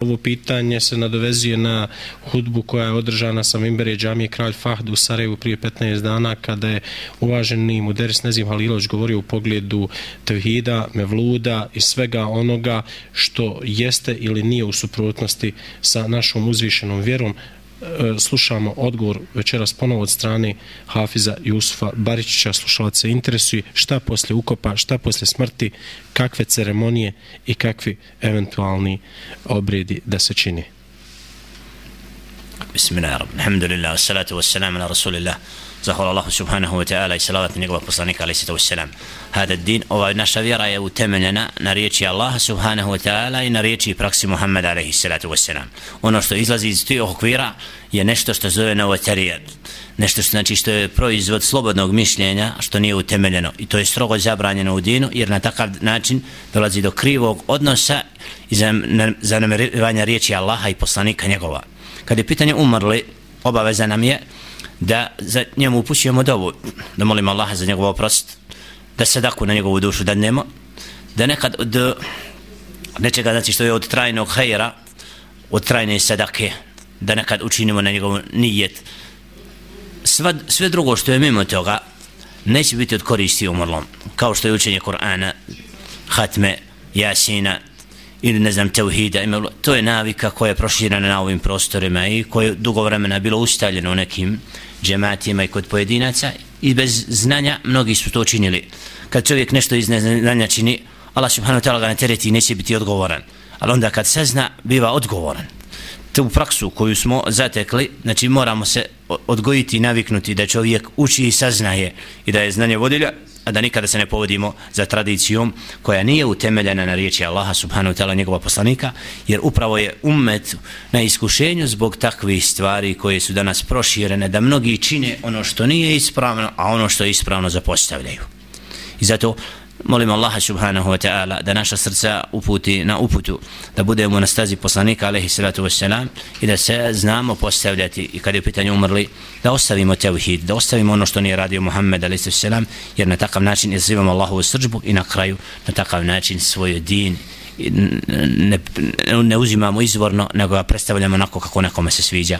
Ovo pitanje se nadovezuje na hudbu koja je održana sa Mimberije džamije Kralj Fahd u Sarajevu prije 15 dana kada je uvaženi Muderis Nezim Halilović govorio u pogledu tevhida, mevluda i svega onoga što jeste ili nije u suprotnosti sa našom uzvišenom vjerom. E, slušamo odgovor večeras ponovo od strane Hafiza Jusufa Baričića. Slušalac se interesuje šta posle ukopa, šta posle smrti, kakve ceremonije i kakvi eventualni obredi da se čini. Bismillahirrahmanirrahim. Alhamdulillah, salatu wassalamu ala rasulillah. Zahvala Allahu subhanahu wa ta'ala i salavat njegova poslanika alaih sallatu wassalam. Hada din, ova naša vjera je utemeljena na riječi Allaha subhanahu wa ta'ala i na riječi i praksi Muhammeda alaih sallatu wassalam. Ono što izlazi iz tih okvira je nešto što zove novotarijat. Nešto što znači što je proizvod slobodnog mišljenja, što nije utemeljeno. I to je strogo zabranjeno u dinu, jer na takav način dolazi do krivog odnosa i zanamerivanja riječi Allaha i poslanika njegova. Kad je pitanje umrli, obaveza nam je da za njemu upućujemo dovu, da molimo Allaha za njegov oprost, da sadaku na njegovu dušu da nemo, da nekad od nečega znači što je od trajnog hajera, od trajne sadake, da nekad učinimo na njegov nijet. Sve, sve drugo što je mimo toga, neće biti od koristi umrlom, kao što je učenje Kur'ana hatme, jasina, ili ne znam, teuhida, imalo, to je navika koja je proširana na ovim prostorima i koja je dugo vremena bilo ustaljeno u nekim džematijima i kod pojedinaca i bez znanja mnogi su to činili. Kad čovjek nešto iz neznanja čini, Allah subhanahu wa ta'ala ga ne tereti i neće biti odgovoran. Ali onda kad se zna, biva odgovoran. Tu praksu koju smo zatekli, znači moramo se odgojiti i naviknuti da čovjek uči i saznaje i da je znanje vodilja, a da nikada se ne povodimo za tradicijom koja nije utemeljena na riječi Allaha subhanahu ta'ala njegova poslanika, jer upravo je ummet na iskušenju zbog takvih stvari koje su danas proširene, da mnogi čine ono što nije ispravno, a ono što je ispravno zapostavljaju. I zato Molim Allaha subhanahu wa ta'ala da naša srca uputi na uputu, da budemo na stazi poslanika alaihi salatu wassalam i da se znamo postavljati i kad je pitanje umrli, da ostavimo tevhid, da ostavimo ono što nije radio Muhammed alaihi salatu jer na takav način izazivamo Allahovu srđbu i na kraju na takav način svoj din ne, ne uzimamo izvorno, nego ga predstavljamo onako kako nekome se sviđa.